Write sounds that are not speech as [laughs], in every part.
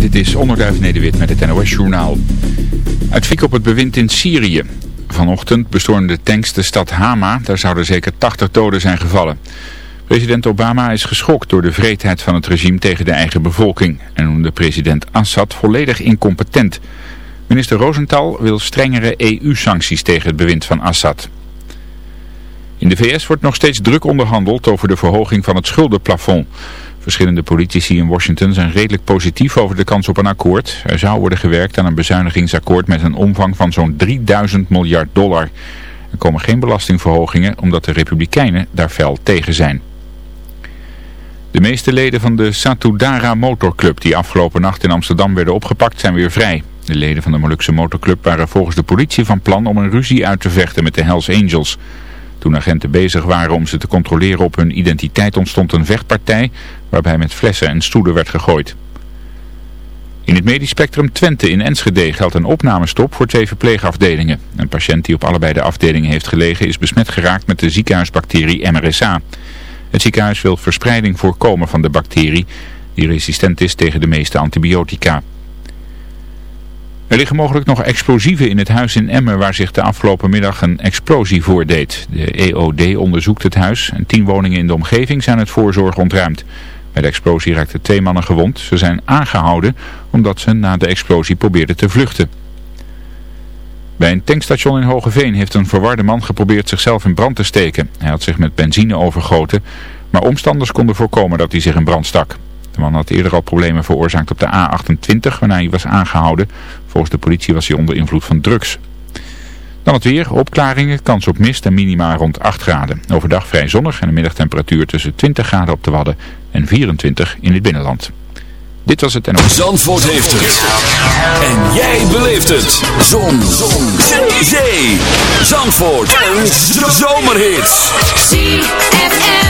dit is Onderduif Nederwit met het NOS Journaal. Uit Fik op het bewind in Syrië. Vanochtend bestormde tanks de stad Hama, daar zouden zeker 80 doden zijn gevallen. President Obama is geschokt door de vreedheid van het regime tegen de eigen bevolking. En noemde president Assad volledig incompetent. Minister Rosenthal wil strengere EU-sancties tegen het bewind van Assad. In de VS wordt nog steeds druk onderhandeld over de verhoging van het schuldenplafond. Verschillende politici in Washington zijn redelijk positief over de kans op een akkoord. Er zou worden gewerkt aan een bezuinigingsakkoord met een omvang van zo'n 3000 miljard dollar. Er komen geen belastingverhogingen omdat de republikeinen daar fel tegen zijn. De meeste leden van de Satudara motorclub die afgelopen nacht in Amsterdam werden opgepakt zijn weer vrij. De leden van de Molukse motorclub waren volgens de politie van plan om een ruzie uit te vechten met de Hells Angels. Toen agenten bezig waren om ze te controleren op hun identiteit ontstond een vechtpartij waarbij met flessen en stoelen werd gegooid. In het medisch spectrum Twente in Enschede geldt een opnamestop voor twee verpleegafdelingen. Een patiënt die op allebei de afdelingen heeft gelegen is besmet geraakt met de ziekenhuisbacterie MRSA. Het ziekenhuis wil verspreiding voorkomen van de bacterie die resistent is tegen de meeste antibiotica. Er liggen mogelijk nog explosieven in het huis in Emmen waar zich de afgelopen middag een explosie voordeed. De EOD onderzoekt het huis en tien woningen in de omgeving zijn het voorzorg ontruimd. Bij de explosie raakten twee mannen gewond. Ze zijn aangehouden omdat ze na de explosie probeerden te vluchten. Bij een tankstation in Hogeveen heeft een verwarde man geprobeerd zichzelf in brand te steken. Hij had zich met benzine overgoten, maar omstanders konden voorkomen dat hij zich in brand stak. De man had eerder al problemen veroorzaakt op de A28, waarna hij was aangehouden. Volgens de politie was hij onder invloed van drugs. Dan het weer, opklaringen, kans op mist en minima rond 8 graden. Overdag vrij zonnig en een middagtemperatuur tussen 20 graden op de Wadden en 24 in het binnenland. Dit was het en Zandvoort heeft het. En jij beleeft het. Zon. Zon. Zee. Zee. Zandvoort. Een zomerhit. ZFM.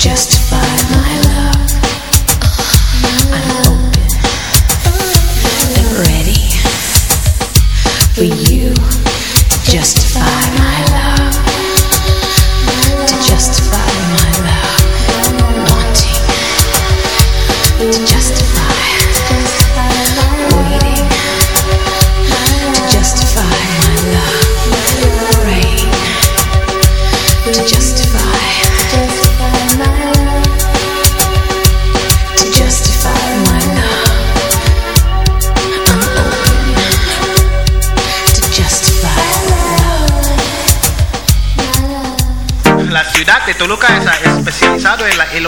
Justify my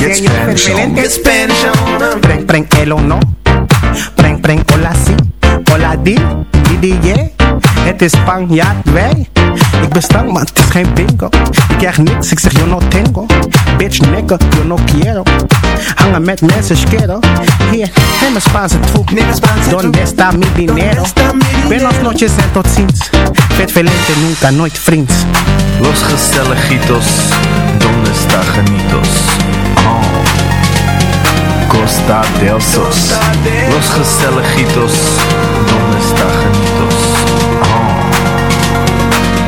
Get Spanish on. Get Spanish on. Preng, preng, el o no. Preng, preng, hola, si. Hola, di. Di, di, yeah. Het is Spanjaard, wij. Ik ben stank, maar het is geen bingo. Ik krijg niks, ik zeg yo no tengo. Bitch, nigga, yo no quiero. Hangen met mensen, schero. Hier, neem een Spaanse troep. Donde está mi dinero? Buenos noches en tot ziens. Vet velente, nunca, nooit vriends. Los gezelligitos, donde está genitos? Oh. Costa del Sos. Los gezelligitos, donde está genitos? Oh.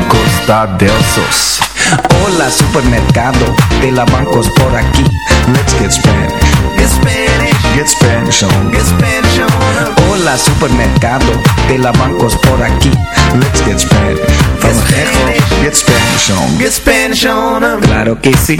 Costa del Sos. Hola, supermercado. De la bancos por aquí. Let's get Spanish. Get Spanish. Get Spanish on. Get Spanish on. Hola, supermercado. De la bancos por aquí. Let's get Spanish. From Spanish. Get Spanish on. Get Spanish on. Claro que sí.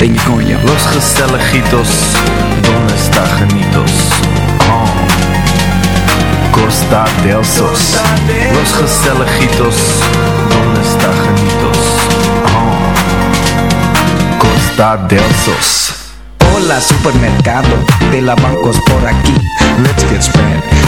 Los gezelligitos, donde está genitos? Oh. Costa del Sos. Los gezelligitos, donde está genitos? Oh. Costa del Sos. Hola supermercado, de la bancos por aquí. Let's get Spanish.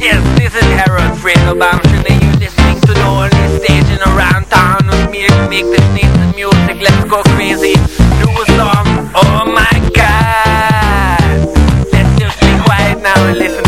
Yes, this is Harold Bamshin and you're listening to the only station around town with me to make this nice music. Let's go crazy. Do a song. Oh my god. Let's just be quiet now and listen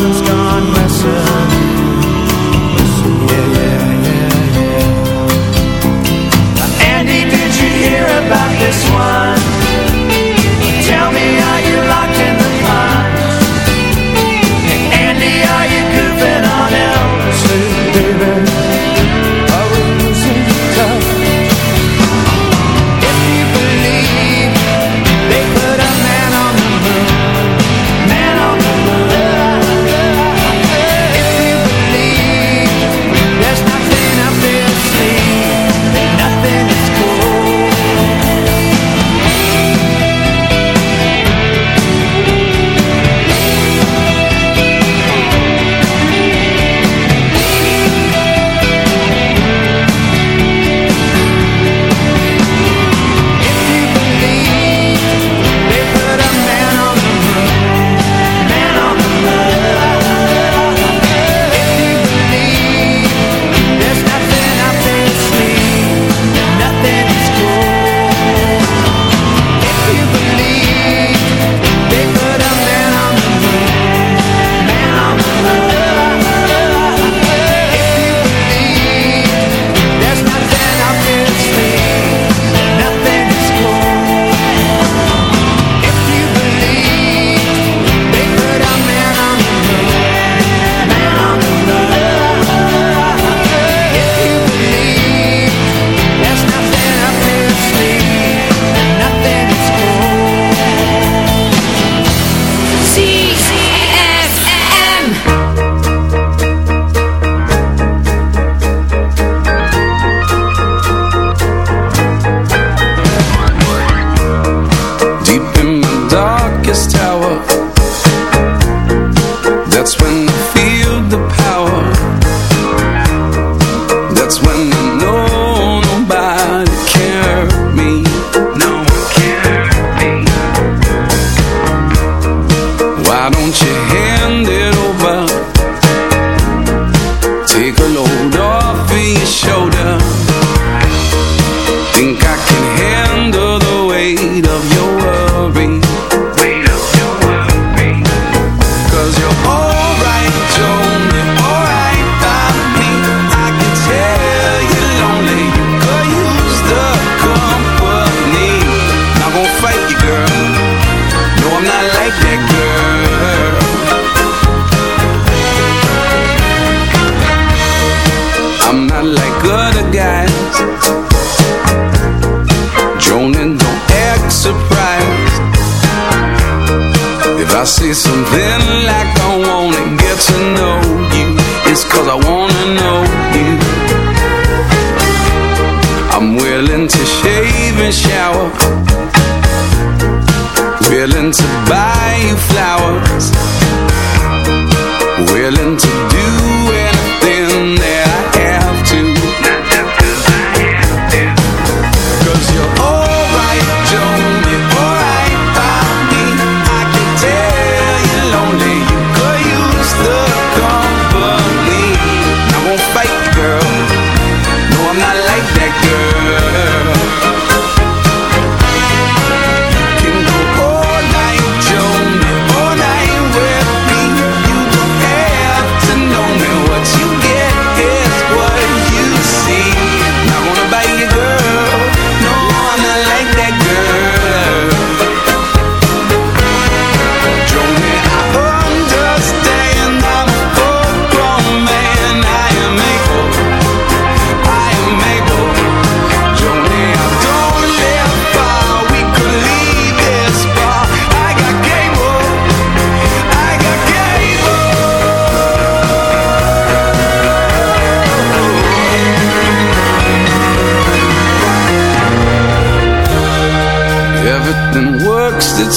comes.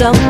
someone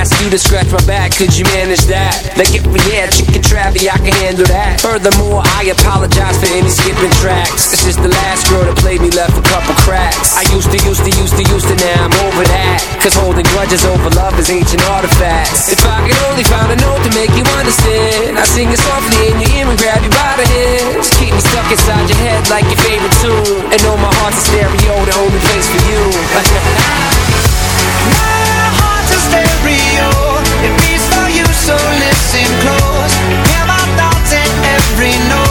you to scratch my back, could you manage that? Like if we had chicken trappy, I can handle that. Furthermore, I apologize for any skipping tracks. This is the last girl that played me left a couple cracks. I used to, used to, used to, used to, now I'm over that. Cause holding grudges over love is ancient artifacts. If I could only find a note to make you understand, I sing it softly in your ear and grab you by the hands. Keep me stuck inside your head like your favorite tune. And know my heart's a stereo, the only place for you. [laughs] [laughs] Stereo. For you, so listen close. Hear my thoughts in every note.